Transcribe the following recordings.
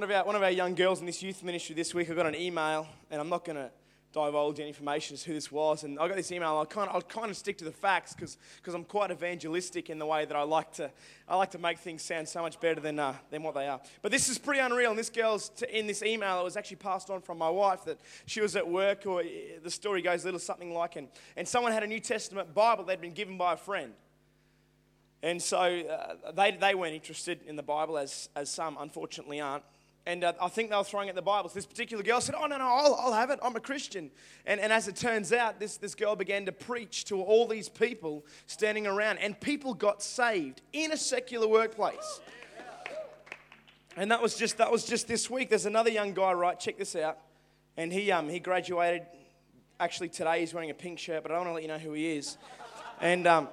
One of, our, one of our young girls in this youth ministry this week, I got an email, and I'm not going to divulge any information as who this was. And I got this email. I'll kind of, I'll kind of stick to the facts because I'm quite evangelistic in the way that I like to, I like to make things sound so much better than, uh, than what they are. But this is pretty unreal. And this girl's t- in this email, it was actually passed on from my wife that she was at work, or eh, the story goes a little something like, and, and someone had a New Testament Bible they'd been given by a friend. And so uh, they, they weren't interested in the Bible, as, as some unfortunately aren't. And uh, I think they were throwing at the Bibles. This particular girl said, Oh, no, no, I'll, I'll have it. I'm a Christian. And, and as it turns out, this, this girl began to preach to all these people standing around, and people got saved in a secular workplace. And that was just, that was just this week. There's another young guy, right? Check this out. And he, um, he graduated. Actually, today he's wearing a pink shirt, but I don't want to let you know who he is. And um,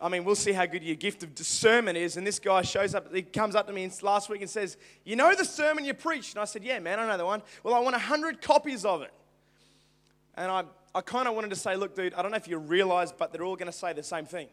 I mean, we'll see how good your gift of discernment is. And this guy shows up, he comes up to me last week and says, You know the sermon you preached? And I said, Yeah, man, I know the one. Well, I want 100 copies of it. And I, I kind of wanted to say, Look, dude, I don't know if you realize, but they're all going to say the same thing.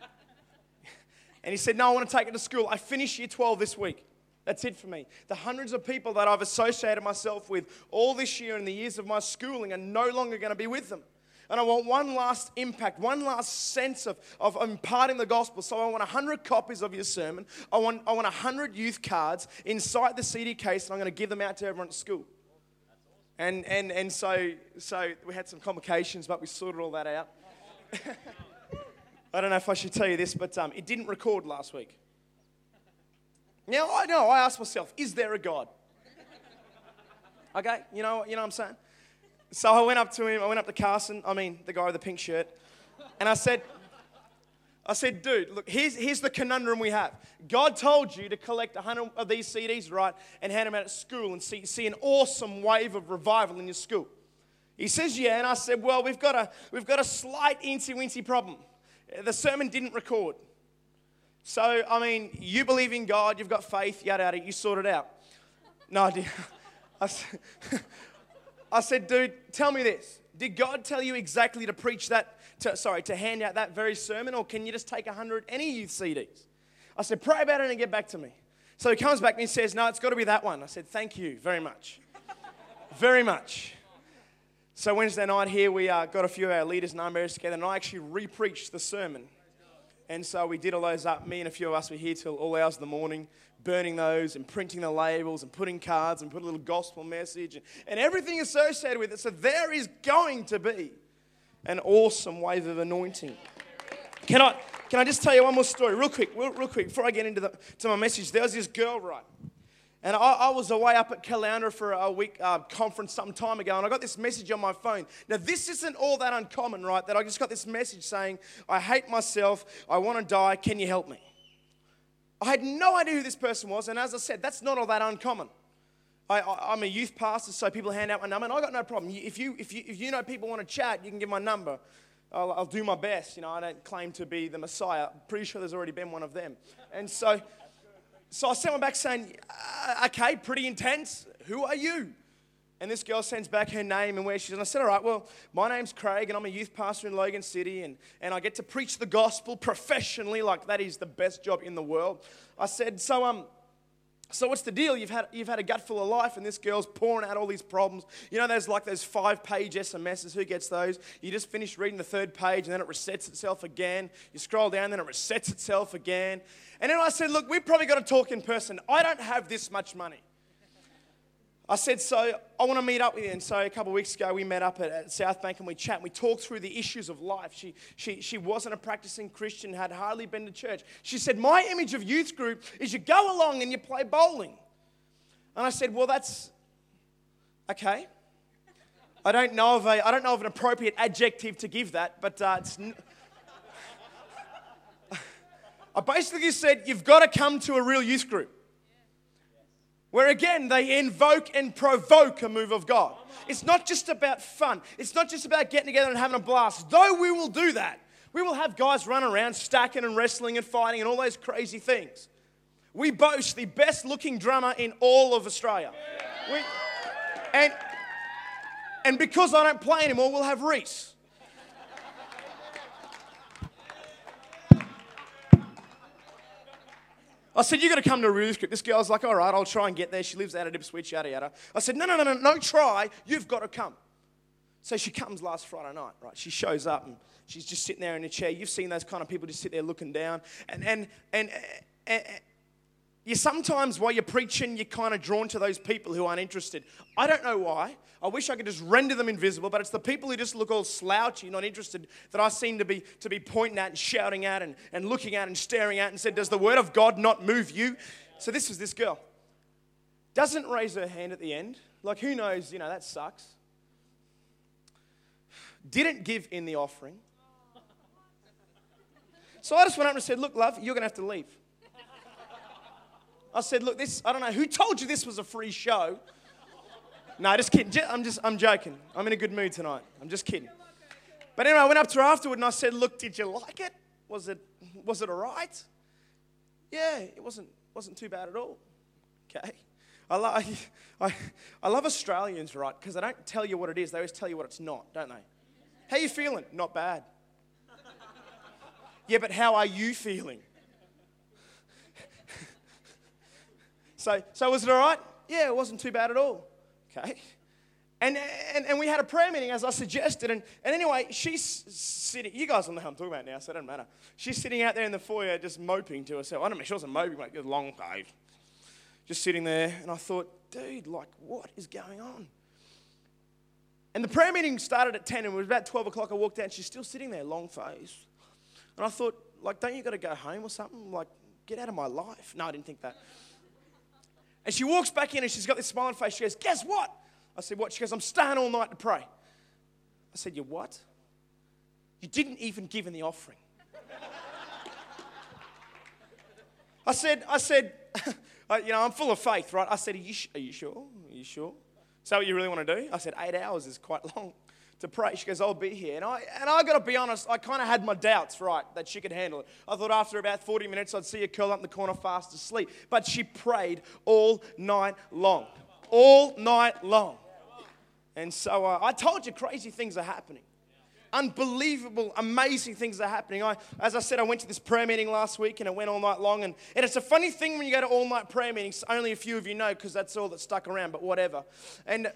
and he said, No, I want to take it to school. I finish year 12 this week. That's it for me. The hundreds of people that I've associated myself with all this year and the years of my schooling are no longer going to be with them. And I want one last impact, one last sense of, of imparting the gospel. So I want 100 copies of your sermon. I want, I want 100 youth cards inside the CD case, and I'm going to give them out to everyone at school. And, and, and so, so we had some complications, but we sorted all that out. I don't know if I should tell you this, but um, it didn't record last week. Now, I know, I asked myself, is there a God? Okay, you know, you know what I'm saying? So I went up to him, I went up to Carson, I mean, the guy with the pink shirt, and I said, I said, dude, look, here's, here's the conundrum we have. God told you to collect 100 of these CDs, right, and hand them out at school and see, see an awesome wave of revival in your school. He says, yeah, and I said, well, we've got a, we've got a slight incy-wincy problem. The sermon didn't record. So, I mean, you believe in God, you've got faith, yada, yada, you sort it out. No, I didn't. I I said, dude, tell me this. Did God tell you exactly to preach that, to, sorry, to hand out that very sermon, or can you just take 100 any youth CDs? I said, pray about it and get back to me. So he comes back and he says, no, it's got to be that one. I said, thank you very much. very much. So Wednesday night here, we uh, got a few of our leaders and arm together, and I actually re-preached the sermon. And so we did all those up. Me and a few of us were here till all hours of the morning burning those and printing the labels and putting cards and put a little gospel message and, and everything associated with it. So there is going to be an awesome wave of anointing. Can I, can I just tell you one more story, real quick, real, real quick, before I get into the, to my message? There was this girl, right? And I, I, was away up at Caloundra for a week uh, conference some time ago, and I got this message on my phone. Now, this isn't all that uncommon, right? That I just got this message saying, I hate myself, I want to die, can you help me? I had no idea who this person was, and as I said, that's not all that uncommon. I, am a youth pastor, so people hand out my number, and I got no problem. If you, if you, if you know people want to chat, you can give my number. I'll, I'll do my best. You know, I don't claim to be the Messiah. I'm pretty sure there's already been one of them. And so, so I sent one back saying, uh, okay, pretty intense. Who are you? And this girl sends back her name and where she's. And I said, All right, well, my name's Craig, and I'm a youth pastor in Logan City, and, and I get to preach the gospel professionally, like that is the best job in the world. I said, So, um, so what's the deal? You've had, you've had a gut full of life, and this girl's pouring out all these problems. You know, there's like those five page SMSs. Who gets those? You just finish reading the third page, and then it resets itself again. You scroll down, then it resets itself again. And then I said, Look, we've probably got to talk in person. I don't have this much money. I said, so I want to meet up with you. And so a couple of weeks ago, we met up at, at South Bank and we chat. And we talked through the issues of life. She, she, she wasn't a practicing Christian, had hardly been to church. She said, my image of youth group is you go along and you play bowling. And I said, well, that's okay. I don't know of, a, I don't know of an appropriate adjective to give that, but uh, it's... N- I basically said, you've got to come to a real youth group where again they invoke and provoke a move of God. It's not just about fun, it's not just about getting together and having a blast, though we will do that. We will have guys run around stacking and wrestling and fighting and all those crazy things. We boast the best looking drummer in all of Australia. We, and, and because I don't play anymore, we'll have Reese. I said, You've got to come to a Ruth group. This girl's like, all right, I'll try and get there. She lives out of Ipswich, yada, yada. I said, no, no, no, no, no, try. You've got to come. So she comes last Friday night, right? She shows up and she's just sitting there in a chair. You've seen those kind of people just sit there looking down. And, and, and, and you sometimes, while you're preaching, you're kind of drawn to those people who aren't interested. I don't know why. I wish I could just render them invisible, but it's the people who just look all slouchy, not interested, that I seem to be, to be pointing at and shouting at and, and looking at and staring at and said, Does the word of God not move you? So this was this girl. Doesn't raise her hand at the end. Like, who knows? You know, that sucks. Didn't give in the offering. So I just went up and said, Look, love, you're going to have to leave. I said, look, this, I don't know, who told you this was a free show? No, just kidding. I'm just, I'm joking. I'm in a good mood tonight. I'm just kidding. But anyway, I went up to her afterward and I said, look, did you like it? Was it, was it all right? Yeah, it wasn't, wasn't too bad at all. Okay. I, lo- I, I love Australians, right? Because they don't tell you what it is. They always tell you what it's not, don't they? How you feeling? Not bad. yeah, but how are you feeling? So, was it all right? Yeah, it wasn't too bad at all. Okay. And, and, and we had a prayer meeting as I suggested. And, and anyway, she's sitting, you guys don't know how I'm talking about now, so it doesn't matter. She's sitting out there in the foyer just moping to herself. I don't know, she wasn't moping, like, a long day. Just sitting there. And I thought, dude, like, what is going on? And the prayer meeting started at 10, and it was about 12 o'clock. I walked out, and she's still sitting there, long face. And I thought, like, don't you got to go home or something? Like, get out of my life. No, I didn't think that. And she walks back in and she's got this smiling face. She goes, Guess what? I said, What? She goes, I'm staying all night to pray. I said, You what? You didn't even give in the offering. I said, I said, you know, I'm full of faith, right? I said, Are you, are you sure? Are you sure? Is that what you really want to do? I said, Eight hours is quite long to pray. She goes, I'll be here. And I, and I got to be honest, I kind of had my doubts, right, that she could handle it. I thought after about 40 minutes, I'd see her curl up in the corner fast asleep. But she prayed all night long. All night long. And so uh, I told you crazy things are happening. Unbelievable, amazing things are happening. I, as I said, I went to this prayer meeting last week and it went all night long. And, and it's a funny thing when you go to all night prayer meetings, only a few of you know because that's all that stuck around, but whatever. And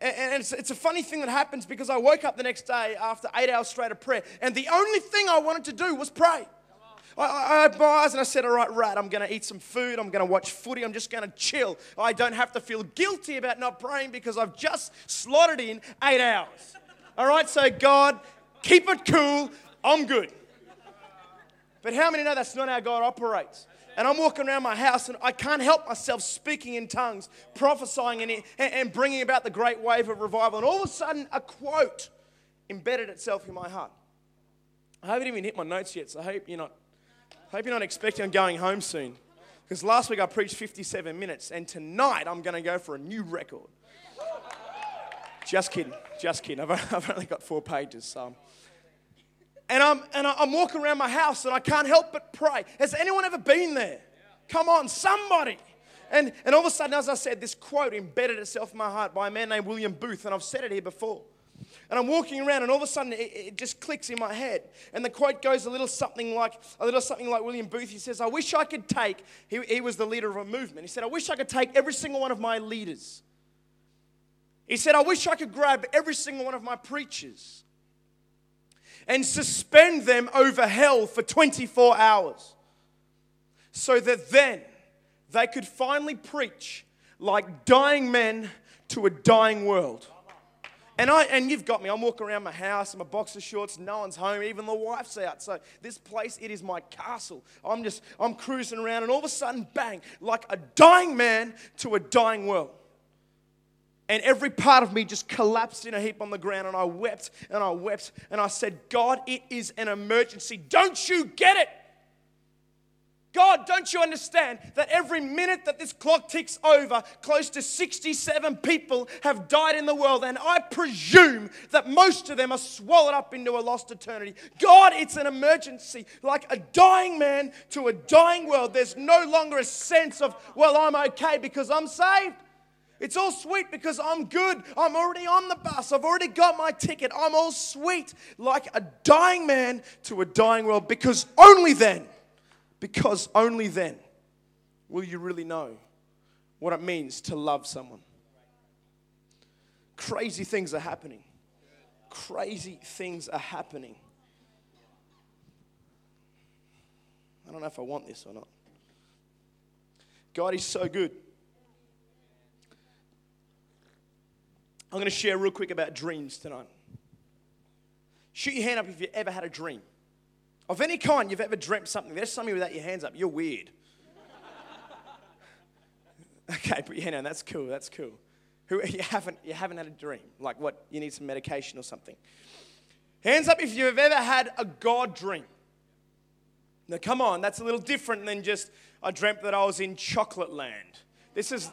and it's, it's a funny thing that happens because I woke up the next day after eight hours straight of prayer, and the only thing I wanted to do was pray. I, I, had my eyes and I said, All right, Rat, I'm going to eat some food. I'm going to watch footy. I'm just going to chill. I don't have to feel guilty about not praying because I've just slotted in eight hours. All right, so God, keep it cool. I'm good. But how many know that's not how God operates? And I'm walking around my house and I can't help myself speaking in tongues, prophesying and, and bringing about the great wave of revival. And all of a sudden, a quote embedded itself in my heart. I haven't even hit my notes yet, so I hope you're not, hope you're not expecting I'm going home soon. Because last week I preached 57 minutes, and tonight I'm going to go for a new record. Just kidding, just kidding. I've, I've only got four pages, so and I'm, and I'm walking around my house and I can't help but pray. Has anyone ever been there? Come on, somebody. And, and all of a sudden, as I said, this quote embedded itself in my heart by a man named William Booth, and I've said it here before. And I'm walking around, and all of a sudden, it, it, just clicks in my head. And the quote goes a little something like a little something like William Booth. He says, "I wish I could take." He, he was the leader of a movement. He said, "I wish I could take every single one of my leaders." He said, "I wish I could grab every single one of my preachers." And suspend them over hell for 24 hours so that then they could finally preach like dying men to a dying world. And, I, and you've got me. I'm walking around my house in my boxer shorts. No one's home. Even the wife's out. So this place, it is my castle. I'm just, I'm cruising around, and all of a sudden, bang, like a dying man to a dying world. And every part of me just collapsed in a heap on the ground, and I wept and I wept and I said, God, it is an emergency. Don't you get it? God, don't you understand that every minute that this clock ticks over, close to 67 people have died in the world, and I presume that most of them are swallowed up into a lost eternity. God, it's an emergency. Like a dying man to a dying world, there's no longer a sense of, well, I'm okay because I'm saved. It's all sweet because I'm good. I'm already on the bus. I've already got my ticket. I'm all sweet like a dying man to a dying world because only then, because only then will you really know what it means to love someone. Crazy things are happening. Crazy things are happening. I don't know if I want this or not. God is so good. I'm going to share real quick about dreams tonight. Shoot your hand up if you ever had a dream. Of any kind, you've ever dreamt something. There's some of you without your hands up. You're weird. Okay, put your hand down. That's cool. That's cool. Who you haven't you haven't had a dream? Like what? You need some medication or something. Hands up if you've ever had a God dream. Now come on, that's a little different than just I dreamt that I was in chocolate land. This is,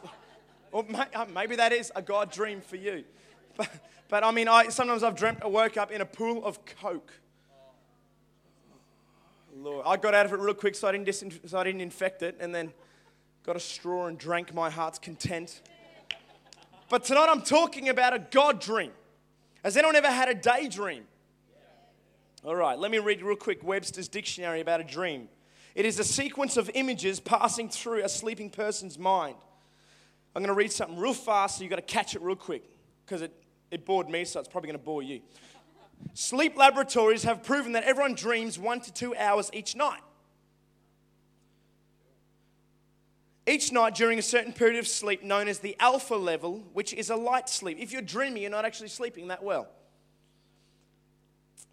or uh, maybe that is a God dream for you. But, but I mean, I, sometimes I've dreamt I woke up in a pool of Coke. Lord, I got out of it real quick so I didn't, so I didn't infect it, and then got a straw and drank my heart's content. But tonight I'm talking about a God dream. Has anyone ever had a daydream? All right, let me read real quick Webster's dictionary about a dream. It is a sequence of images passing through a sleeping person's mind. I'm going to read something real fast, so you've got to catch it real quick because it, it bored me, so it's probably going to bore you. Sleep laboratories have proven that everyone dreams one to two hours each night. Each night during a certain period of sleep, known as the alpha level, which is a light sleep. If you're dreaming, you're not actually sleeping that well.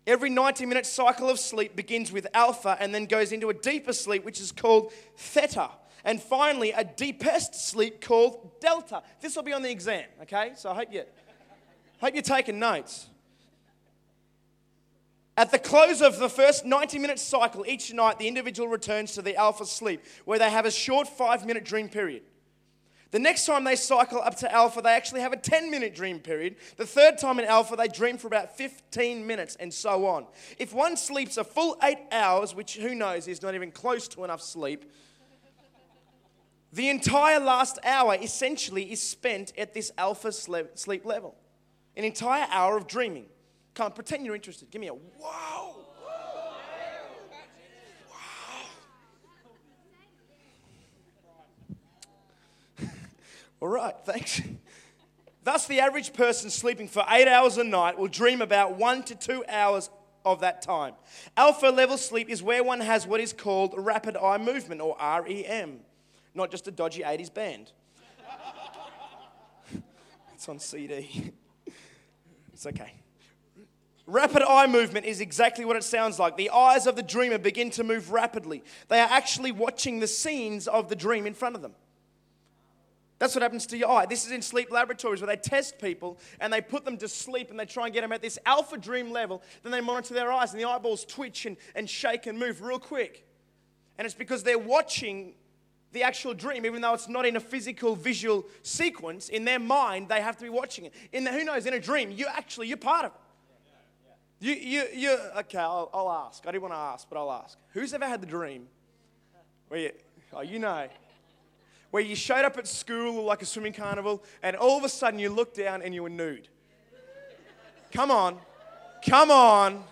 Every 90 minute cycle of sleep begins with alpha and then goes into a deeper sleep, which is called theta. And finally, a deepest sleep called delta. This will be on the exam, okay? So I hope, you, hope you're taking notes. At the close of the first 90 minute cycle, each night the individual returns to the alpha sleep, where they have a short five minute dream period. The next time they cycle up to alpha, they actually have a 10 minute dream period. The third time in alpha, they dream for about 15 minutes, and so on. If one sleeps a full eight hours, which who knows is not even close to enough sleep, the entire last hour essentially is spent at this alpha sleep level. An entire hour of dreaming. On, pretend you're interested. Give me a wow. Wow. All right, thanks. Thus, the average person sleeping for eight hours a night will dream about one to two hours of that time. Alpha level sleep is where one has what is called rapid eye movement, or REM, not just a dodgy 80s band. it's on CD. it's okay. Rapid eye movement is exactly what it sounds like. The eyes of the dreamer begin to move rapidly. They are actually watching the scenes of the dream in front of them. That's what happens to your eye. This is in sleep laboratories where they test people and they put them to sleep and they try and get them at this alpha dream level. Then they monitor their eyes and the eyeballs twitch and, and shake and move real quick. And it's because they're watching the actual dream, even though it's not in a physical visual sequence. In their mind, they have to be watching it. In the, who knows, in a dream, you actually, you're part of it. You, you, you, okay, I'll, I'll ask. I didn't want to ask, but I'll ask. Who's ever had the dream where you, oh, you know, where you showed up at school like a swimming carnival and all of a sudden you looked down and you were nude? Come on, come on.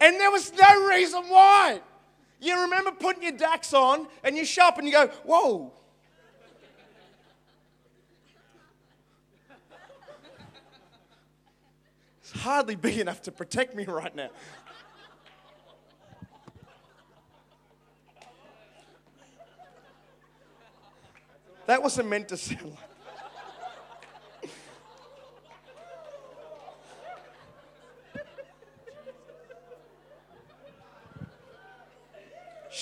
And there was no reason why. You remember putting your Dax on and you show up and you go, whoa, It's hardly big enough to protect me right now. That wasn't meant to sound like.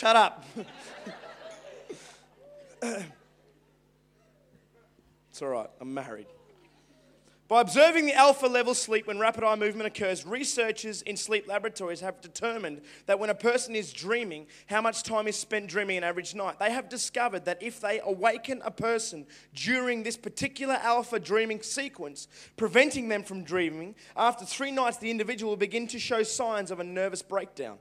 Shut up. it's all right, I'm married. By observing the alpha level sleep when rapid eye movement occurs, researchers in sleep laboratories have determined that when a person is dreaming, how much time is spent dreaming an average night. They have discovered that if they awaken a person during this particular alpha dreaming sequence, preventing them from dreaming, after three nights, the individual will begin to show signs of a nervous breakdown.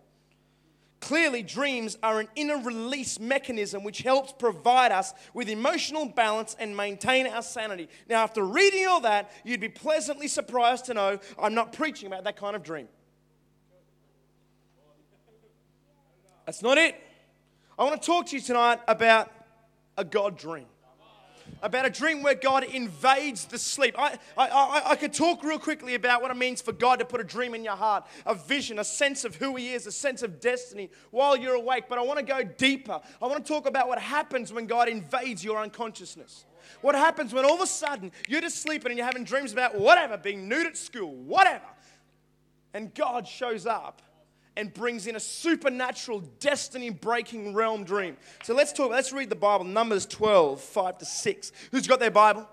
Clearly, dreams are an inner release mechanism which helps provide us with emotional balance and maintain our sanity. Now, after reading all that, you'd be pleasantly surprised to know I'm not preaching about that kind of dream. That's not it. I want to talk to you tonight about a God dream about a dream where God invades the sleep. I, I, I, I, could talk real quickly about what it means for God to put a dream in your heart, a vision, a sense of who He is, a sense of destiny while you're awake. But I want to go deeper. I want to talk about what happens when God invades your unconsciousness. What happens when all of a sudden you're just sleeping and you're having dreams about whatever, being nude at school, whatever, and God shows up and brings in a supernatural, destiny breaking realm dream. So let's talk, let's read the Bible, Numbers 12, 5 to 6. Who's got their Bible?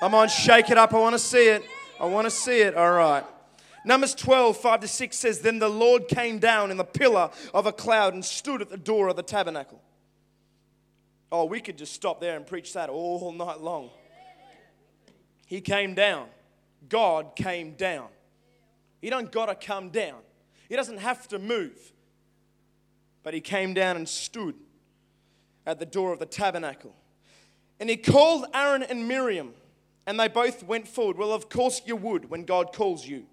Come on, shake it up. I want to see it. I want to see it. All right. Numbers 12, 5 to 6 says, Then the Lord came down in the pillar of a cloud and stood at the door of the tabernacle. Oh, we could just stop there and preach that all night long. He came down. God came down. He don't got to come down. He doesn't have to move. But he came down and stood at the door of the tabernacle. And he called Aaron and Miriam, and they both went forward. Well, of course you would when God calls you.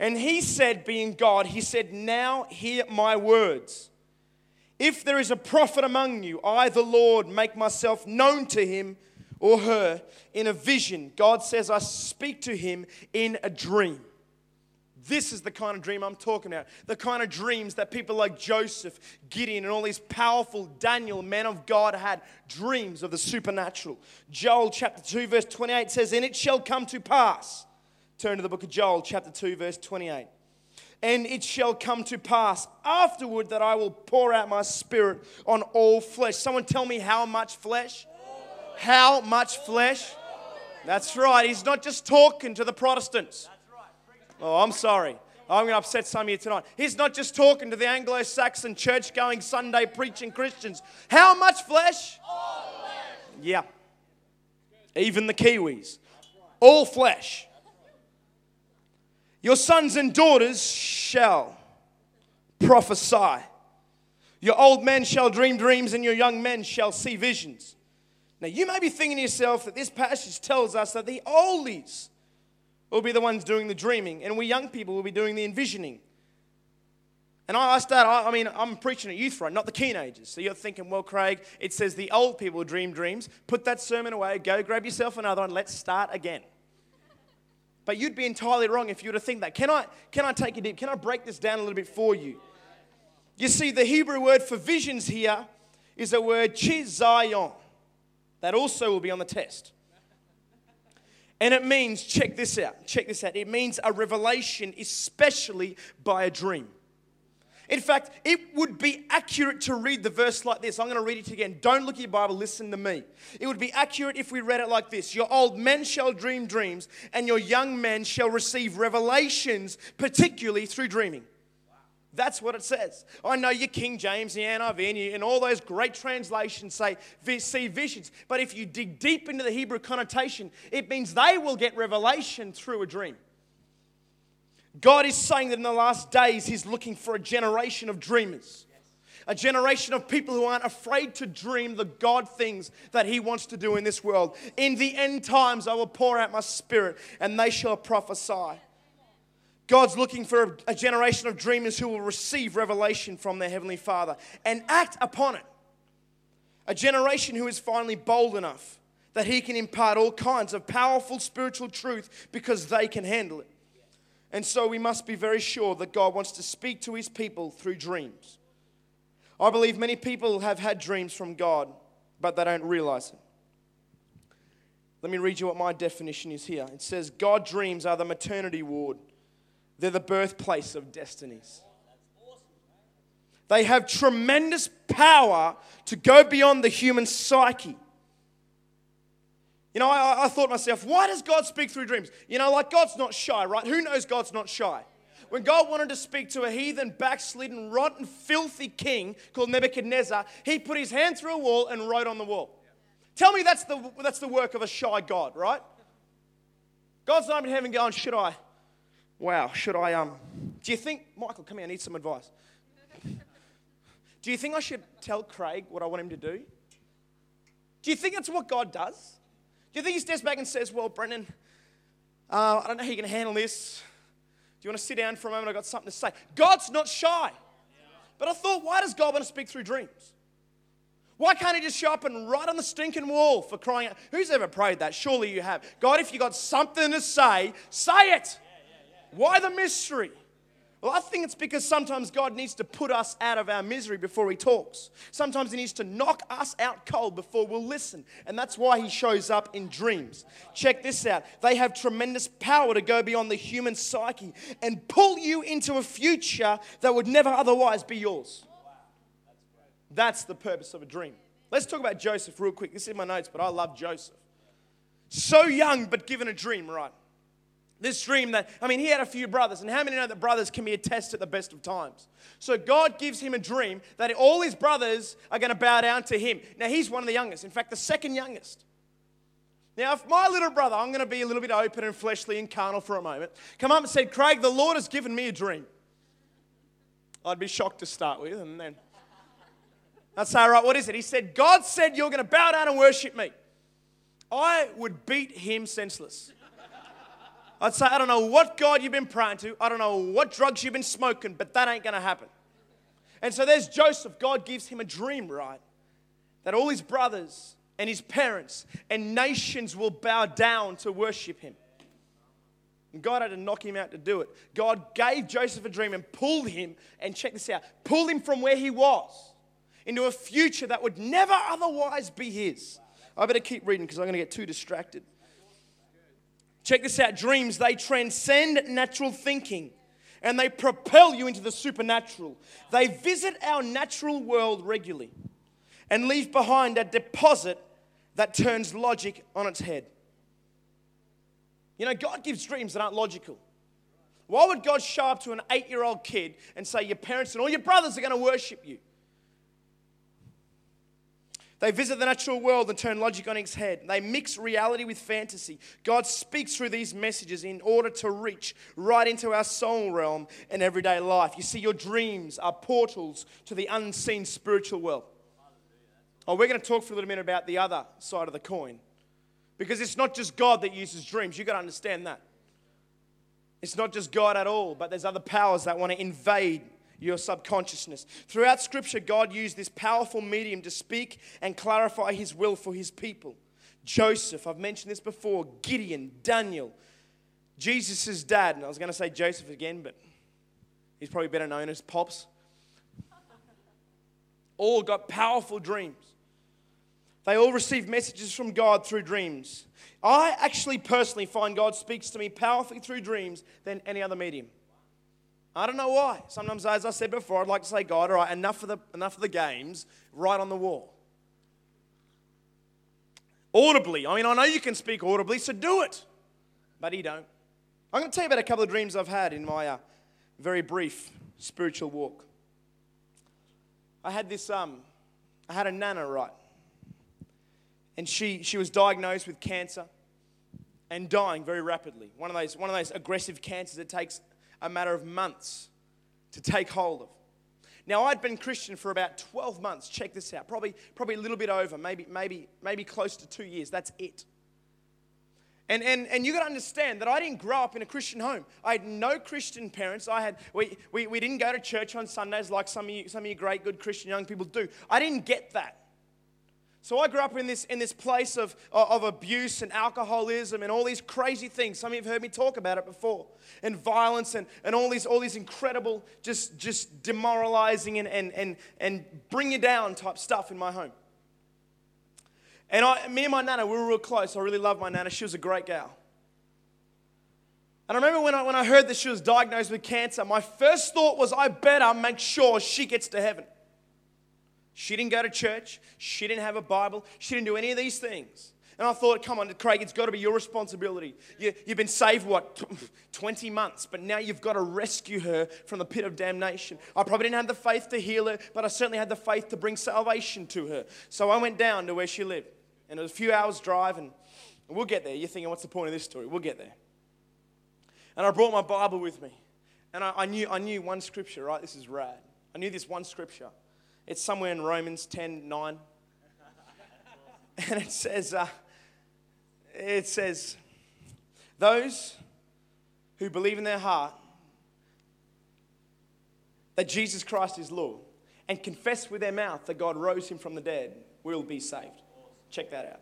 And he said, being God, he said, Now hear my words. If there is a prophet among you, I, the Lord, make myself known to him or her in a vision. God says, I speak to him in a dream. This is the kind of dream I'm talking about. The kind of dreams that people like Joseph, Gideon, and all these powerful Daniel, men of God, had dreams of the supernatural. Joel chapter 2, verse 28 says, And it shall come to pass. Turn to the book of Joel, chapter 2, verse 28. And it shall come to pass afterward that I will pour out my spirit on all flesh. Someone tell me how much flesh? How much flesh? That's right. He's not just talking to the Protestants. Oh, I'm sorry. I'm going to upset some of you tonight. He's not just talking to the Anglo Saxon church going Sunday preaching Christians. How much flesh? All flesh? Yeah. Even the Kiwis. All flesh. Your sons and daughters shall prophesy. Your old men shall dream dreams, and your young men shall see visions. Now, you may be thinking to yourself that this passage tells us that the oldies will be the ones doing the dreaming, and we young people will be doing the envisioning. And I, start, I, I mean, I'm preaching at youth front, not the teenagers. So you're thinking, well, Craig, it says the old people dream dreams. Put that sermon away, go grab yourself another one, let's start again. But you'd be entirely wrong if you were to think that. Can I, can I take you deep? Can I break this down a little bit for you? You see, the Hebrew word for visions here is a word chizayon. That also will be on the test. And it means, check this out, check this out. It means a revelation, especially by a dream. In fact, it would be accurate to read the verse like this. I'm going to read it again. Don't look at your Bible, listen to me. It would be accurate if we read it like this Your old men shall dream dreams, and your young men shall receive revelations, particularly through dreaming. That's what it says. I know your King James, the NIV, and, all those great translations say see visions. But if you dig deep into the Hebrew connotation, it means they will get revelation through a dream. God is saying that in the last days, He's looking for a generation of dreamers. A generation of people who aren't afraid to dream the God things that He wants to do in this world. In the end times, I will pour out my spirit and they shall prophesy. God's looking for a, generation of dreamers who will receive revelation from their Heavenly Father and act upon it. A generation who is finally bold enough that He can impart all kinds of powerful spiritual truth because they can handle it. And so we must be very sure that God wants to speak to His people through dreams. I believe many people have had dreams from God, but they don't realize it. Let me read you what my definition is here. It says, God dreams are the maternity ward they're the birthplace of destinies. They have tremendous power to go beyond the human psyche. You know, I, I, thought myself, why does God speak through dreams? You know, like God's not shy, right? Who knows God's not shy? When God wanted to speak to a heathen, backslidden, rotten, filthy king called Nebuchadnezzar, he put his hand through a wall and wrote on the wall. Tell me that's the, that's the work of a shy God, right? God's not in heaven going, should I Wow, should I, um, do you think, Michael, come here, I need some advice. Do you think I should tell Craig what I want him to do? Do you think that's what God does? Do you think he steps back and says, Well, Brendan, uh, I don't know how you can handle this. Do you want to sit down for a moment? I've got something to say. God's not shy. But I thought, why does God want to speak through dreams? Why can't he just show up and write on the stinking wall for crying out? Who's ever prayed that? Surely you have. God, if you got something to say, say it. Why the mystery? Well, I think it's because sometimes God needs to put us out of our misery before He talks. Sometimes He needs to knock us out cold before we'll listen. And that's why He shows up in dreams. Check this out they have tremendous power to go beyond the human psyche and pull you into a future that would never otherwise be yours. That's the purpose of a dream. Let's talk about Joseph real quick. This is in my notes, but I love Joseph. So young, but given a dream, right? This dream that, I mean, he had a few brothers, and how many know that brothers can be a test at the best of times? So God gives him a dream that all his brothers are going to bow down to him. Now, he's one of the youngest, in fact, the second youngest. Now, if my little brother, I'm going to be a little bit open and fleshly and carnal for a moment, come up and said, Craig, the Lord has given me a dream. I'd be shocked to start with, and then I'd say, all right, what is it? He said, God said you're going to bow down and worship me. I would beat him senseless. I'd say, I don't know what God you've been praying to. I don't know what drugs you've been smoking, but that ain't going to happen. And so there's Joseph. God gives him a dream, right? That all his brothers and his parents and nations will bow down to worship him. And God had to knock him out to do it. God gave Joseph a dream and pulled him, and check this out, pulled him from where he was into a future that would never otherwise be his. I better keep reading because I'm going to get too distracted. Check this out dreams, they transcend natural thinking and they propel you into the supernatural. They visit our natural world regularly and leave behind a deposit that turns logic on its head. You know, God gives dreams that aren't logical. Why would God show up to an eight year old kid and say, Your parents and all your brothers are going to worship you? They visit the natural world and turn logic on its head. They mix reality with fantasy. God speaks through these messages in order to reach right into our soul realm and everyday life. You see, your dreams are portals to the unseen spiritual world. Oh, we're going to talk for a little minute about the other side of the coin. Because it's not just God that uses dreams. You've got to understand that. It's not just God at all, but there's other powers that want to invade your subconsciousness. Throughout Scripture, God used this powerful medium to speak and clarify His will for His people. Joseph, I've mentioned this before, Gideon, Daniel, Jesus' dad, and I was going to say Joseph again, but he's probably better known as Pops. All got powerful dreams. They all received messages from God through dreams. I actually personally find God speaks to me powerfully through dreams than any other medium. I don't know why. Sometimes, as I said before, I'd like to say, God, all write, enough of the, enough of the games, right on the wall. Audibly. I mean, I know you can speak audibly, so do it. But he don't. I'm going to tell you about a couple of dreams I've had in my uh, very brief spiritual walk. I had this, um, I had a nana, right? And she, she was diagnosed with cancer and dying very rapidly. One of those, one of those aggressive cancers that takes a matter of months to take hold of. Now, I'd been Christian for about 12 months. Check this out. Probably, probably a little bit over, maybe, maybe, maybe close to two years. That's it. And, and, and you got to understand that I didn't grow up in a Christian home. I had no Christian parents. I had, we, we, we didn't go to church on Sundays like some of, you, some of you great, good Christian young people do. I didn't get that. So I grew up in this, in this place of, uh, of abuse and alcoholism and all these crazy things. Some of you have heard me talk about it before. And violence and, and all, these, all these incredible, just, just demoralizing and, and, and, and bring you down type stuff in my home. And I, me and my nana, we were real close. I really loved my nana. She was a great gal. And I remember when I, when I heard that she was diagnosed with cancer, my first thought was, I better make sure she gets to heaven. She didn't go to church. She didn't have a Bible. She didn't do any of these things. And I thought, come on, Craig, it's got to be your responsibility. You, have been saved, what, 20 months, but now you've got to rescue her from the pit of damnation. I probably didn't have the faith to heal her, but I certainly had the faith to bring salvation to her. So I went down to where she lived. And it was a few hours' drive, and we'll get there. You're thinking, what's the point of this story? We'll get there. And I brought my Bible with me. And I, I knew, I knew one scripture, right? This is rad. I knew this one scripture. It's somewhere in Romans 10 9. And it says, uh, it says, those who believe in their heart that Jesus Christ is Lord and confess with their mouth that God rose him from the dead will be saved. Check that out.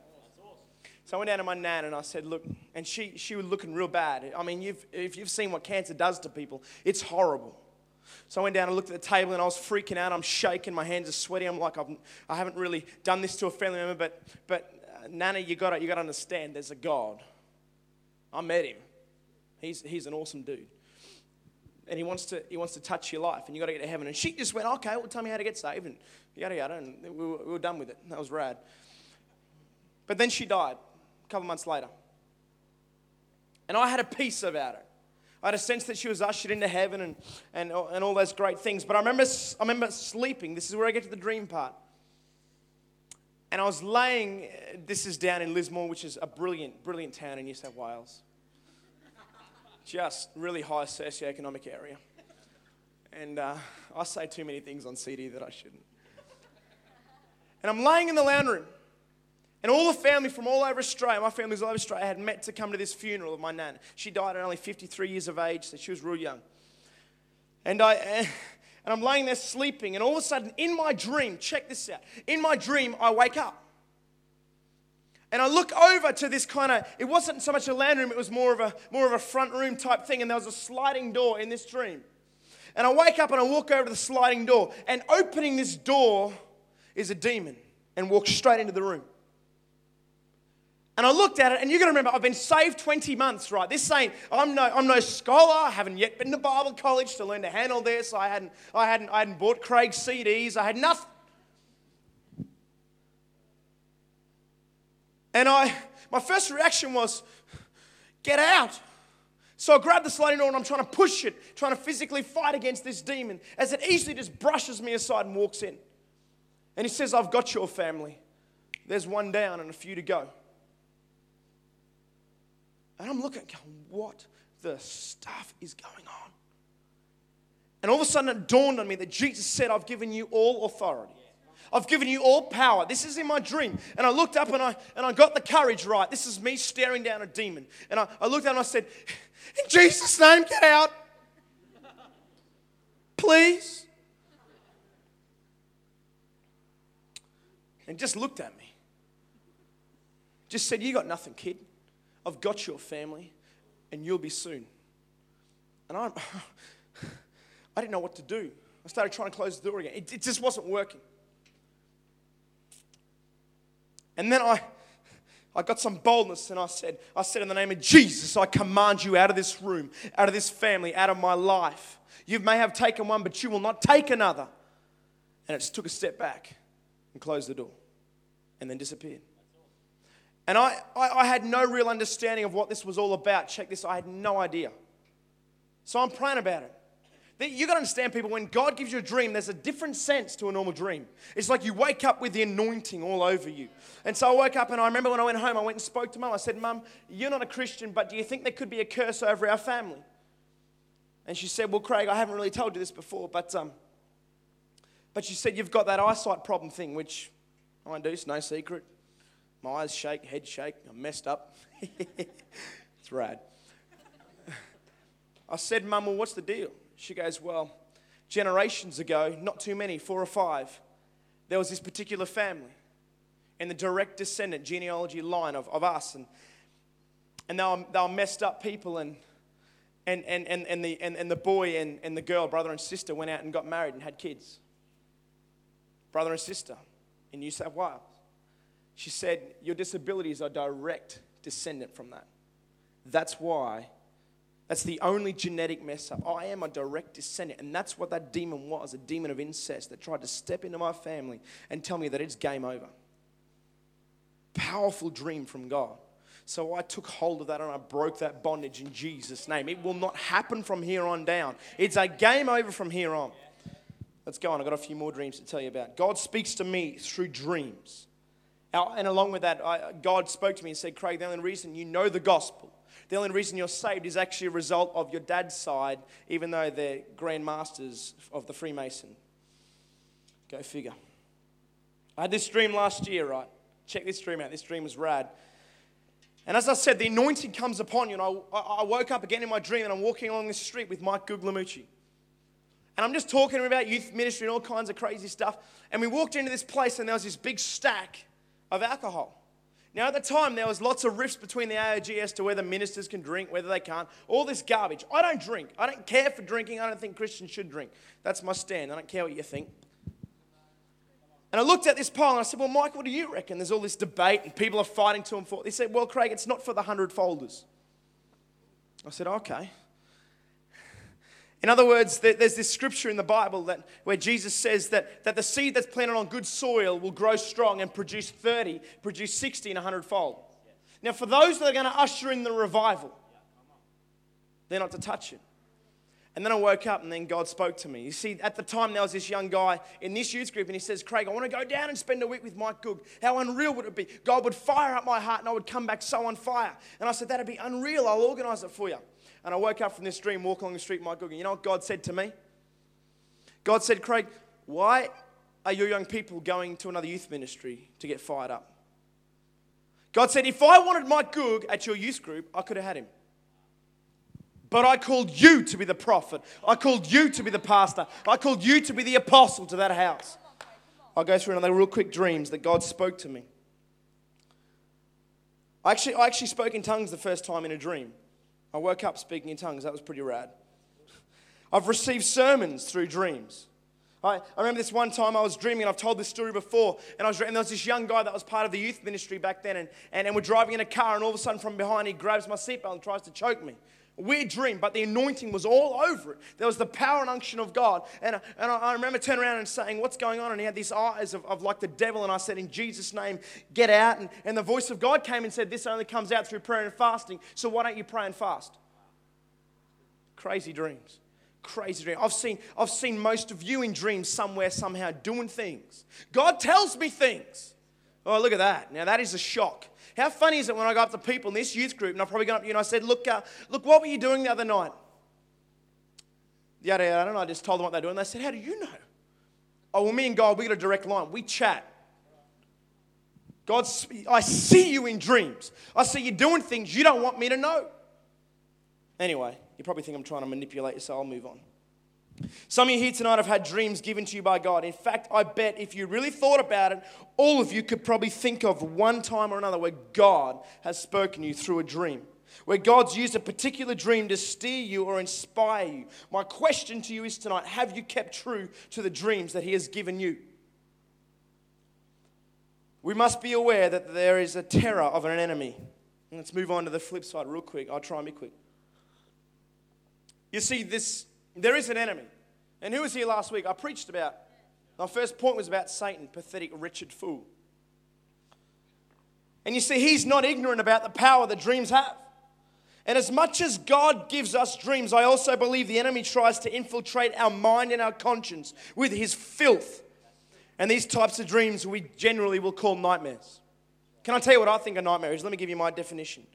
So I went down to my nan and I said, look, and she, she was looking real bad. I mean, you've, if you've seen what cancer does to people, it's horrible. So I went down and looked at the table and I was freaking out. I'm shaking. My hands are sweaty. I'm like, I've, I haven't really done this to a family member, but, but uh, Nana, you got you to understand there's a God. I met him. He's, he's an awesome dude. And he wants, to, he wants to touch your life and you got to get to heaven. And she just went, okay, well, tell me how to get saved. And yada, yada. And we were, we were done with it. That was rad. But then she died a couple months later. And I had a peace about it. I had a sense that she was ushered into heaven and, and, and all those great things. But I remember, I remember sleeping. This is where I get to the dream part. And I was laying, this is down in Lismore, which is a brilliant, brilliant town in New South Wales. Just really high socioeconomic area. And uh, I say too many things on CD that I shouldn't. And I'm laying in the lounge room. And all the family from all over Australia, my family's all over Australia, had met to come to this funeral of my nan. She died at only 53 years of age, so she was real young. And, I, eh, and I'm laying there sleeping, and all of a sudden, in my dream, check this out. In my dream, I wake up. And I look over to this kind of, it wasn't so much a land room, it was more of a, more of a front room type thing, and there was a sliding door in this dream. And I wake up and I walk over to the sliding door, and opening this door is a demon, and walks straight into the room. And I looked at it, and you're going to remember, I've been saved 20 months, right? This saying, I'm no, I'm no scholar. I haven't yet been to Bible college to learn to handle this. I hadn't, I hadn't, I hadn't bought Craig's CDs. I had nothing. And I, my first reaction was, get out. So I grab the sliding door and I'm trying to push it, trying to physically fight against this demon as it easily just brushes me aside and walks in. And he says, I've got your family. There's one down and a few to go. And I'm looking, going, what the stuff is going on? And all of a sudden it dawned on me that Jesus said, I've given you all authority. I've given you all power. This is in my dream. And I looked up and I, and I got the courage right. This is me staring down a demon. And I, I looked him and I said, In Jesus' name, get out. Please. And just looked at me. Just said, You got nothing, kid. I've got your family, and you'll be soon. And I, I didn't know what to do. I started trying to close the door again. It, it just wasn't working. And then I, I got some boldness and I said, I said, in the name of Jesus, I command you out of this room, out of this family, out of my life. You may have taken one, but you will not take another. And it just took a step back and closed the door and then disappeared. And I, I, I, had no real understanding of what this was all about. Check this, I had no idea. So I'm praying about it. You got to understand, people, when God gives you a dream, there's a different sense to a normal dream. It's like you wake up with the anointing all over you. And so I woke up and I remember when I went home, I went and spoke to mum. I said, Mum, you're not a Christian, but do you think there could be a curse over our family? And she said, Well, Craig, I haven't really told you this before, but, um, but she said, You've got that eyesight problem thing, which I do, it's no secret. My eyes shake, head shake. I'm messed up. it's rad. I said, Mum, well, what's the deal? She goes, Well, generations ago, not too many, four or five, there was this particular family in the direct descendant genealogy line of, of us. And, and they, were, they were messed up people. And, and, and, and, and, the, and, and the boy and, and the girl, brother and sister, went out and got married and had kids. Brother and sister in New South Wales. She said, Your disabilities are direct descendant from that. That's why, that's the only genetic mess up. I am a direct descendant. And that's what that demon was a demon of incest that tried to step into my family and tell me that it's game over. Powerful dream from God. So I took hold of that and I broke that bondage in Jesus' name. It will not happen from here on down. It's a game over from here on. Let's go on. I've got a few more dreams to tell you about. God speaks to me through dreams. And along with that, God spoke to me and said, Craig, the only reason you know the gospel, the only reason you're saved is actually a result of your dad's side, even though they're grand masters of the Freemason. Go figure. I had this dream last year, right? Check this dream out. This dream was rad. And as I said, the anointing comes upon you. And I, I woke up again in my dream and I'm walking along this street with Mike Guglielmucci. And I'm just talking about youth ministry and all kinds of crazy stuff. And we walked into this place, and there was this big stack of alcohol. Now, at the time, there was lots of rifts between the AOG as to whether ministers can drink, whether they can't. All this garbage. I don't drink. I don't care for drinking. I don't think Christians should drink. That's my stand. I don't care what you think. And I looked at this poll and I said, Well, Mike, what do you reckon? There's all this debate and people are fighting to and forth. He said, Well, Craig, it's not for the 100 folders. I said, Okay. In other words, there's this scripture in the Bible that, where Jesus says that, that the seed that's planted on good soil will grow strong and produce 30, produce 60 and 100 fold. Now, for those that are going to usher in the revival, they're not to touch it. And then I woke up and then God spoke to me. You see, at the time there was this young guy in this youth group and he says, Craig, I want to go down and spend a week with Mike Goog. How unreal would it be? God would fire up my heart and I would come back so on fire. And I said, that'd be unreal. I'll organize it for you. And I woke up from this dream, walk along the street, Mike Goog. You know what God said to me? God said, Craig, why are your young people going to another youth ministry to get fired up? God said, if I wanted Mike Goog at your youth group, I could have had him. But I called you to be the prophet. I called you to be the pastor. I called you to be the apostle to that house. I'll go through another real quick dreams that God spoke to me. I actually, I actually spoke in tongues the first time in a dream. I woke up speaking in tongues. That was pretty rad. I've received sermons through dreams. I, I remember this one time I was dreaming, and I've told this story before, and, I was, and there was this young guy that was part of the youth ministry back then, and, and, and we're driving in a car, and all of a sudden from behind he grabs my seatbelt and tries to choke me weird dream, but the anointing was all over it. There was the power and unction of God. And, and I, I remember turning around and saying, What's going on? And he had these eyes of, of like the devil. And I said, In Jesus' name, get out. And, and the voice of God came and said, This only comes out through prayer and fasting. So why don't you pray and fast? Crazy dreams. Crazy dream. I've seen, I've seen most of you in dreams somewhere, somehow, doing things. God tells me things. Oh, look at that. Now, that is a shock. How funny is it when I go up to people in this youth group, and I've probably gone up to you and I said, Look, uh, look, what were you doing the other night? Yada, yada, and I just told them what they're doing. They said, How do you know? Oh, well, me and God, we got a direct line. We chat. God, I see you in dreams. I see you doing things you don't want me to know. Anyway, you probably think I'm trying to manipulate you, so I'll move on. Some of you here tonight have had dreams given to you by God. In fact, I bet if you really thought about it, all of you could probably think of one time or another where God has spoken to you through a dream, where God's used a particular dream to steer you or inspire you. My question to you is tonight have you kept true to the dreams that He has given you? We must be aware that there is a terror of an enemy. Let's move on to the flip side real quick. I'll try and be quick. You see, this there is an enemy. And who was here last week? I preached about. My first point was about Satan, pathetic, wretched fool. And you see, he's not ignorant about the power that dreams have. And as much as God gives us dreams, I also believe the enemy tries to infiltrate our mind and our conscience with his filth. And these types of dreams we generally will call nightmares. Can I tell you what I think a nightmare is? Let me give you my definition.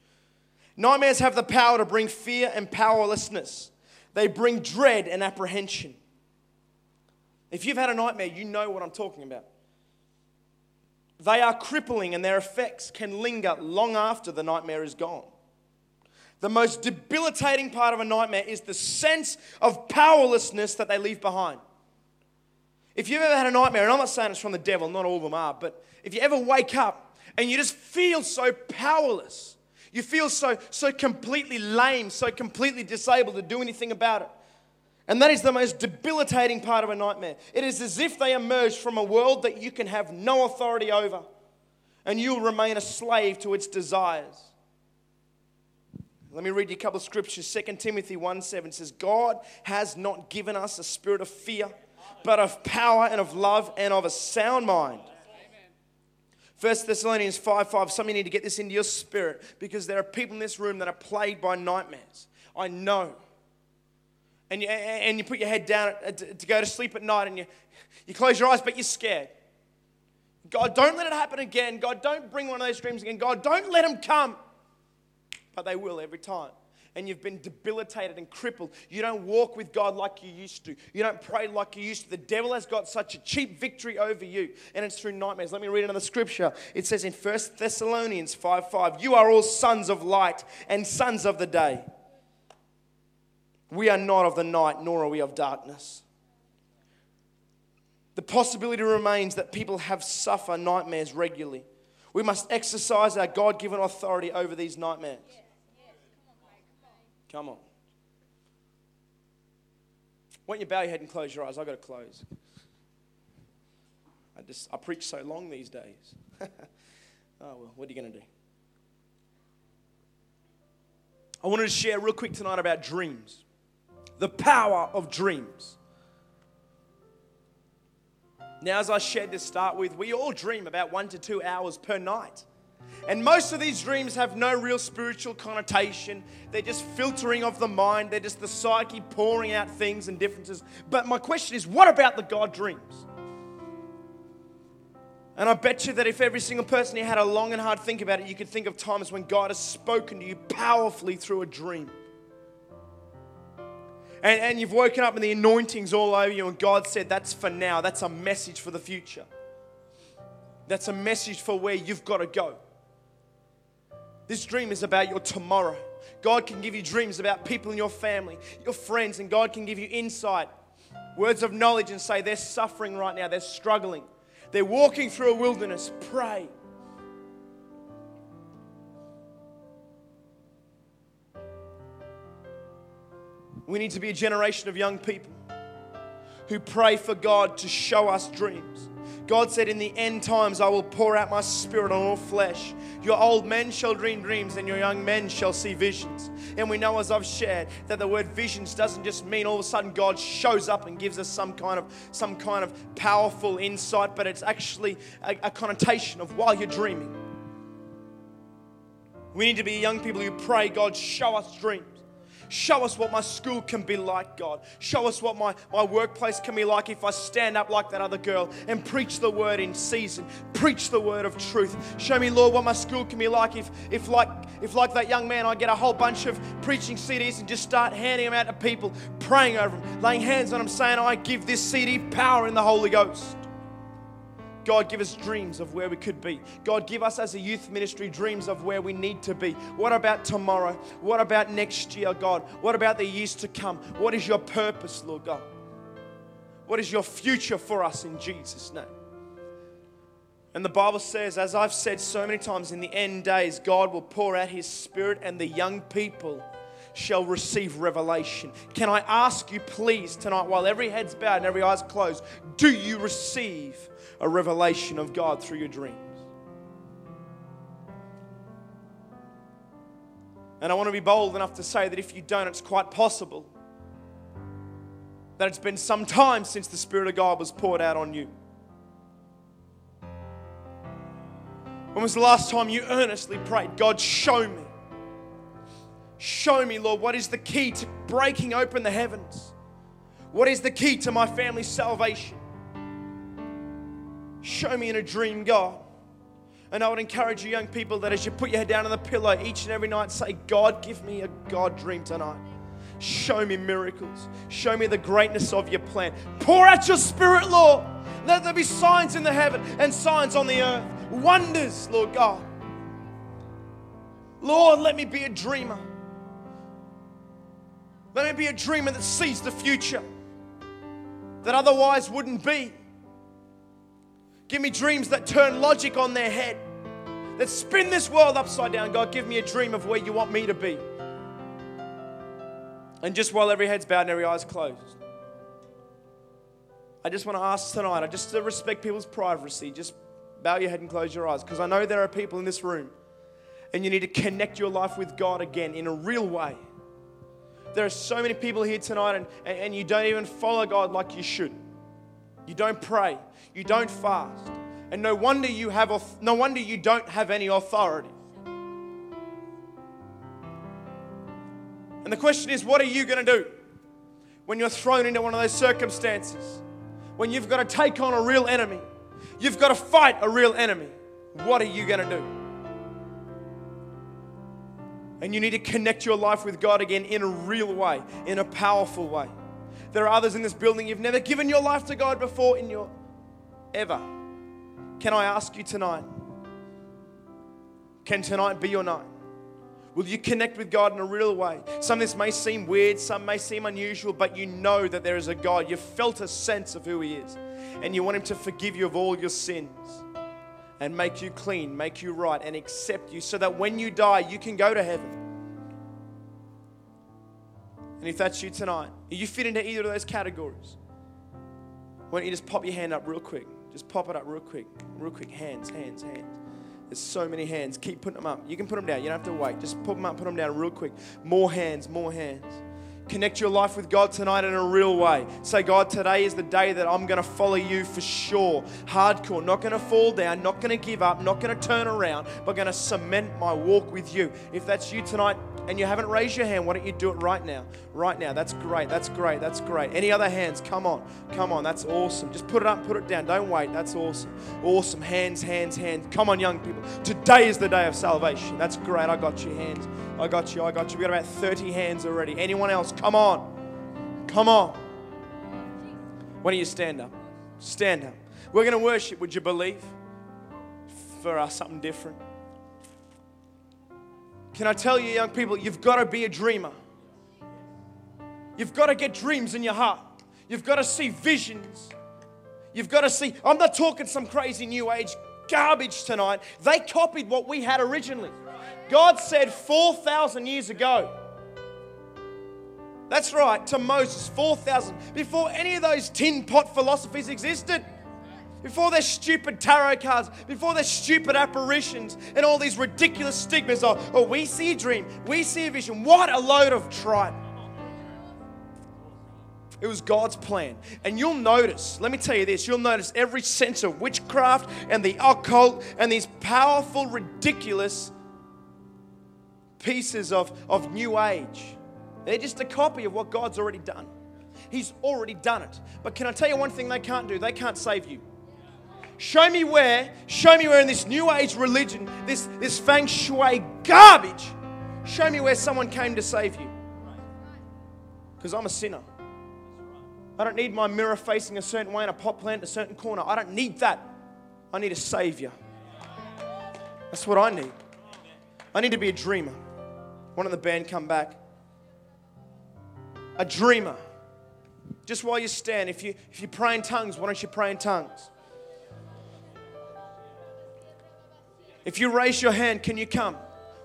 Nightmares have the power to bring fear and powerlessness. They bring dread and apprehension. If you've had a nightmare, you know what I'm talking about. They are crippling and their effects can linger long after the nightmare is gone. The most debilitating part of a nightmare is the sense of powerlessness that they leave behind. If you've ever had a nightmare, and I'm not saying it's from the devil, not all of them are, but if you ever wake up and you just feel so powerless, you feel so, so completely lame, so completely disabled to do anything about it. And that is the most debilitating part of a nightmare. It is as if they emerge from a world that you can have no authority over, and you'll remain a slave to its desires. Let me read you a couple of scriptures. 2 Timothy 1 7 says, God has not given us a spirit of fear, but of power and of love and of a sound mind. 1 Thessalonians 5 5. Some of you need to get this into your spirit because there are people in this room that are plagued by nightmares. I know. And you, and you put your head down to go to sleep at night and you, you close your eyes, but you're scared. God, don't let it happen again. God, don't bring one of those dreams again. God, don't let them come. But they will every time and you've been debilitated and crippled. You don't walk with God like you used to. You don't pray like you used to. The devil has got such a cheap victory over you, and it's through nightmares. Let me read another scripture. It says in 1 Thessalonians 5 5, You are all sons of light and sons of the day. We are not of the night, nor are we of darkness. The possibility remains that people have suffer nightmares regularly. We must exercise our God given authority over these nightmares. Come on. Why don't you bow your head and close your eyes? I've got to close. I just I preach so long these days. oh well, what are you going to do? I wanted to share real quick tonight about dreams. The power of dreams. Now, as I shared to start with, we all dream about one to two hours per night. And most of these dreams have no real spiritual connotation. They're just filtering of the mind. They're just the psyche pouring out things and differences. But my question is what about the God dreams? And I bet you that if every single person here had a long and hard think about it, you could think of times when God has spoken to you powerfully through a dream and, and you've woken up and the anointing's all over you, and God said, That's for now. That's a message for the future. That's a message for where you've got to go. This dream is about your tomorrow. God can give you dreams about people in your family, your friends, and God can give you insight, words of knowledge, and say, They're suffering right now, they're struggling, they're walking through a wilderness. Pray. We need to be a generation of young people who pray for God to show us dreams. God said, In the end times, I will pour out my spirit on all flesh. Your old men shall dream dreams, and your young men shall see visions. And we know, as I've shared, that the word visions doesn't just mean all of a sudden God shows up and gives us some kind of some kind of powerful insight, but it's actually a, a connotation of while you're dreaming. We need to be young people who pray, God, show us dreams. Show us what my school can be like, God. Show us what my, my workplace can be like if I stand up like that other girl and preach the word in season. Preach the word of truth. Show me, Lord, what my school can be like if, if like if like that young man, I get a whole bunch of preaching CDs and just start handing them out to people, praying over them, laying hands on them, saying, I give this CD power in the Holy Ghost. God, give us dreams of where we could be. God, give us as a youth ministry dreams of where we need to be. What about tomorrow? What about next year, God? What about the years to come? What is your purpose, Lord God? What is your future for us in Jesus' name? And the Bible says, as I've said so many times, in the end days, God will pour out His Spirit and the young people shall receive revelation. Can I ask you, please, tonight, while every head's bowed and every eye's closed, do you receive a revelation of God through your dreams. And I want to be bold enough to say that if you don't, it's quite possible that it's been some time since the Spirit of God was poured out on you. When was the last time you earnestly prayed, God, show me? Show me, Lord, what is the key to breaking open the heavens? What is the key to my family's salvation? Show me in a dream, God. And I would encourage you, young people, that as you put your head down on the pillow each and every night, say, God, give me a God dream tonight. Show me miracles. Show me the greatness of your plan. Pour out your spirit, Lord. Let there be signs in the heaven and signs on the earth. Wonders, Lord God. Lord, let me be a dreamer. Let me be a dreamer that sees the future that otherwise wouldn't be. Give me dreams that turn logic on their head, that spin this world upside down. God, give me a dream of where you want me to be. And just while every head's bowed and every eye's closed, I just want to ask tonight, I just to respect people's privacy, just bow your head and close your eyes, because I know there are people in this room and you need to connect your life with God again in a real way. There are so many people here tonight and, and you don't even follow God like you should. You don't pray. You don't fast. And no wonder you have no wonder you don't have any authority. And the question is, what are you going to do when you're thrown into one of those circumstances? When you've got to take on a real enemy, you've got to fight a real enemy. What are you going to do? And you need to connect your life with God again in a real way, in a powerful way. There are others in this building, you've never given your life to God before in your ever. Can I ask you tonight? Can tonight be your night? Will you connect with God in a real way? Some of this may seem weird, some may seem unusual, but you know that there is a God. You've felt a sense of who He is, and you want Him to forgive you of all your sins and make you clean, make you right, and accept you so that when you die, you can go to heaven. And if that's you tonight, you fit into either of those categories, why don't you just pop your hand up real quick? Just pop it up real quick. Real quick. Hands, hands, hands. There's so many hands. Keep putting them up. You can put them down. You don't have to wait. Just put them up, put them down real quick. More hands, more hands. Connect your life with God tonight in a real way. Say, God, today is the day that I'm going to follow you for sure. Hardcore. Not going to fall down, not going to give up, not going to turn around, but going to cement my walk with you. If that's you tonight, and you haven't raised your hand, why don't you do it right now? Right now. That's great. That's great. That's great. Any other hands? Come on. Come on. That's awesome. Just put it up, put it down. Don't wait. That's awesome. Awesome. Hands, hands, hands. Come on, young people. Today is the day of salvation. That's great. I got you. Hands. I got you. I got you. We got about 30 hands already. Anyone else? Come on. Come on. Why don't you stand up? Stand up. We're going to worship. Would you believe? For us, something different. Can I tell you, young people, you've got to be a dreamer. You've got to get dreams in your heart. You've got to see visions. You've got to see. I'm not talking some crazy new age garbage tonight. They copied what we had originally. God said 4,000 years ago. That's right, to Moses, 4,000, before any of those tin pot philosophies existed before their stupid tarot cards, before their stupid apparitions, and all these ridiculous stigmas of, oh, we see a dream, we see a vision. What a load of tripe. It was God's plan. And you'll notice, let me tell you this, you'll notice every sense of witchcraft and the occult and these powerful, ridiculous pieces of, of new age. They're just a copy of what God's already done. He's already done it. But can I tell you one thing they can't do? They can't save you. Show me where, show me where in this new age religion, this, this feng shui garbage, show me where someone came to save you. Because I'm a sinner. I don't need my mirror facing a certain way and a pot plant in a certain corner. I don't need that. I need a savior. That's what I need. I need to be a dreamer. One of the band come back. A dreamer. Just while you stand, if you if you pray in tongues, why don't you pray in tongues? If you raise your hand, can you come?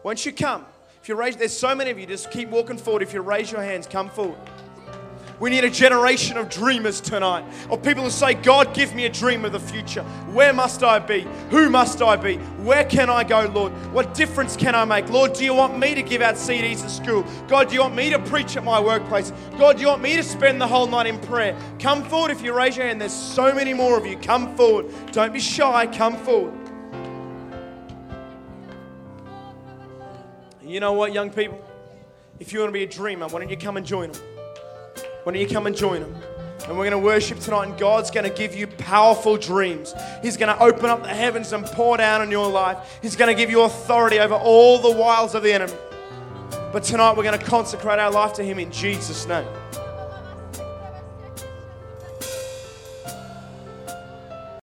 Won't you come? If you raise, there's so many of you, just keep walking forward. If you raise your hands, come forward. We need a generation of dreamers tonight, of people who say, God, give me a dream of the future. Where must I be? Who must I be? Where can I go, Lord? What difference can I make? Lord, do you want me to give out CDs at school? God, do you want me to preach at my workplace? God, do you want me to spend the whole night in prayer? Come forward if you raise your hand. There's so many more of you. Come forward. Don't be shy. Come forward. You know what, young people? If you want to be a dreamer, why don't you come and join them? Why don't you come and join them? And we're going to worship tonight, and God's going to give you powerful dreams. He's going to open up the heavens and pour down on your life. He's going to give you authority over all the wiles of the enemy. But tonight, we're going to consecrate our life to Him in Jesus' name.